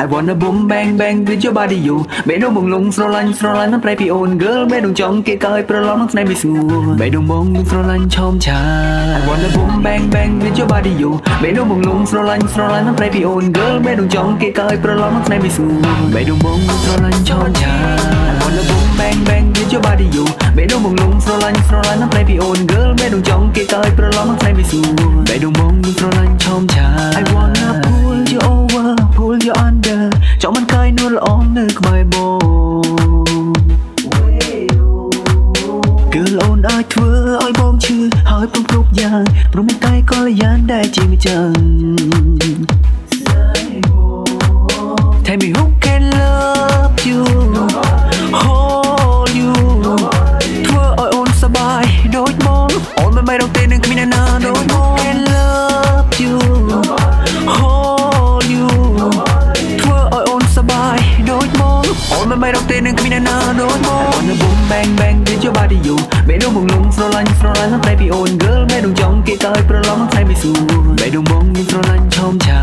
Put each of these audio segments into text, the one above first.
I wanna boom bang bang with your body you បេះដូងបងលងស្រឡាញ់ស្រឡាញ់នឹងប្រៃពីអូន girl បេះដូងចង់គេកើយប្រឡងនឹងស្នេហ៍មិនស្ងួនបេះដូងបងនឹងស្រឡាញ់ឆោមឆា I wanna boom bang bang with your body you បេះដូងបងលងស្រឡាញ់ស្រឡាញ់នឹងប្រៃពីអូន girl បេះដូងចង់គេកើយប្រឡងនឹងស្នេហ៍មិនស្ងួនបេះដូងបងនឹងស្រឡាញ់ឆោមឆា I wanna boom bang bang with your body you បេះដូងបងលងស្រឡាញ់ស្រឡាញ់នឹងប្រៃពីអូន girl បេះដូងចង់គេកើយប្រឡងនឹងស្នេហ៍មិនស្ងួនបេះដូងបងនឹងស្រឡាញ់ឆោមឆា I wanna ធ្វើឲ្យបងឈឺហើយព្រមគ្រប់យ៉ាងព្រមមានកាយកល្យានដែលជាម្ចាំង Tell me who can love you hold you ធ្វើឲ្យអូនសប្បាយដូចបងអូនមិនមិនរកទេនឹងគ្មានអ្នកណាដូចបង can love you hold you ធ្វើឲ្យអូនសប្បាយដូចបងអូនមិនមិនរកទេនឹងគ្មានអ្នកណាដូចបង Wanna boom bang bang with your body you បេះដូងបងលងស្រឡាញ់ស្រឡាញ់នឹងតែពីអូន girl បេះដូងចង់គេកើយប្រឡងនឹងតែពីសួរបេះដូងបងមានស្រឡាញ់ឆោមឆា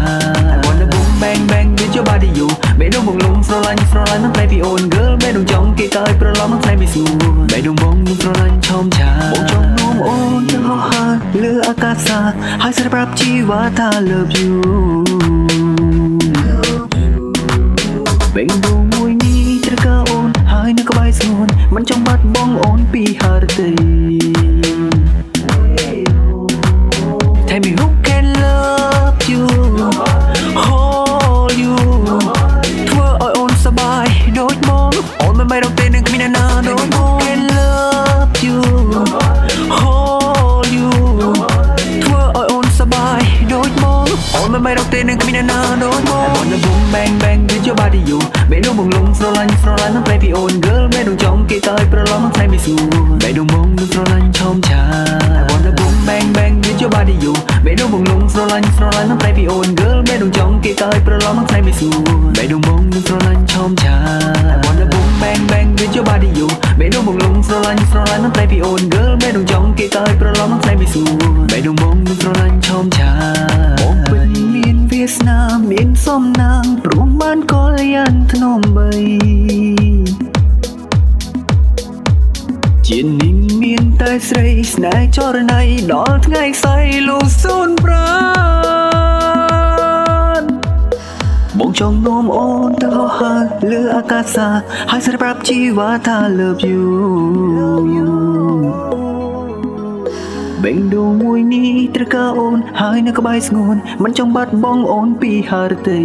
I wanna boom bang bang with your body you បេះដូងបងលងស្រឡាញ់ស្រឡាញ់នឹងតែពីអូន girl បេះដូងចង់គេកើយប្រឡងនឹងតែពីសួរបេះដូងបងមានស្រឡាញ់ឆោមឆាបងចង់នោមអូនទៅហោះហើរលើអាកាសសាហើយសម្រាប់ជីវ៉ាថា love you បេងដងមួយនេះត្រូវការអូនហើយនៅក្បែរស្ងួនមិនចង់បាត់បង់អូន ពីហារតី Tell me who can love you hold you ធ្វើឲ្យអូនសប្បាយដូចមកអូនមិនមិនរកទេនឹងគ្មានអ្នកណាដូចមក can love you hold you ធ្វើឲ្យអូនសប្បាយដូចមកអូនមិនមិនរកទេនឹងគ្មានអ្នកណាដូចមក I wanna boom bang bang ស្រឡាញ់ស្រឡាញ់នឹងប្រៃពីអូន girl បេះដូងចង់គេកើយប្រឡងនឹងស្នេហ៍មិនស្ងួនបេះដូងបងនឹងស្រឡាញ់ឆោមឆា I wanna boom bang bang with your body you បេះដូងបងលងស្រឡាញ់ស្រឡាញ់នឹងប្រៃពីអូន girl បេះដូងចង់គេកើយប្រឡងនឹងស្នេហ៍មិនស្ងួនបេះដូងបងនឹងស្រឡាញ់ឆោមឆា I wanna boom bang bang with your body you បេះដូងបងលងស្រឡាញ់ស្រឡាញ់នឹងប្រៃពីអូន girl បេះដូងចង់គេកើយប្រឡងនឹងស្នេហ៍មិនស្ងួនបេះដូងប ស្រីស្នេហ៍ចរណៃដល់ថ្ងៃខ្សែលូសូនប្រានបងចង់នោមអូនទៅហោះហើរលើអាកាសាហើយសម្រាប់ជីវ៉ាថា love you បេងដូងមួយនេះត្រូវការអូន ហើយនៅក្បែរស្ងួនមិនចង់បាត់បង់អូនពីហារតី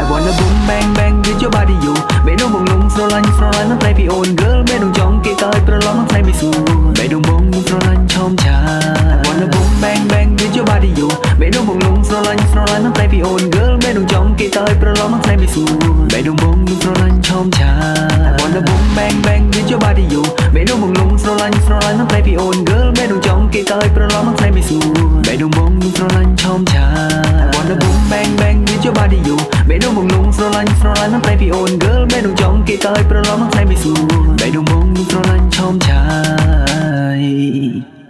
I wanna boom bang bang with your body you បេះដូងបងលងស្រឡាញ់ស្រឡាញ់នឹងប្រៃពីអូន girl បេះដូងចង់គេកើយប្រឡងនឹងស្នេហ៍មិនស្ងួនបេះដូងបងនឹងស្រឡាញ់ឆោមឆា I wanna boom bang bang with your body you បេះដូងបងលងស្រឡាញ់ស្រឡាញ់នឹងប្រៃពីអូន girl បេះដូងចង់គេកើយប្រឡងនឹងស្នេហ៍មិនស្ងួនបេះដូងបងនឹងស្រឡាញ់ឆោមឆា I wanna boom bang bang with your body you បេះដូងបងលងស្រឡាញ់ស្រឡាញ់នឹងប្រៃពីអូន girl បេះដូងចង់គេកើយប្រឡងនឹងស្នេហ៍មិនស្ងួនបេះដូងបងនឹងស្រឡាញ់ឆោមឆា I wanna boom bang bang with your body you បេះដូងបងលងស្រឡាញ់ស្រឡាញ់នឹងប្រៃពីអូន girl បេះដូងចង់គេកើយប្រឡងនឹងស្នេហ៍មិនស្ងួនបេះដូងបងនឹងស្រឡាញ់ឆោមឆាយ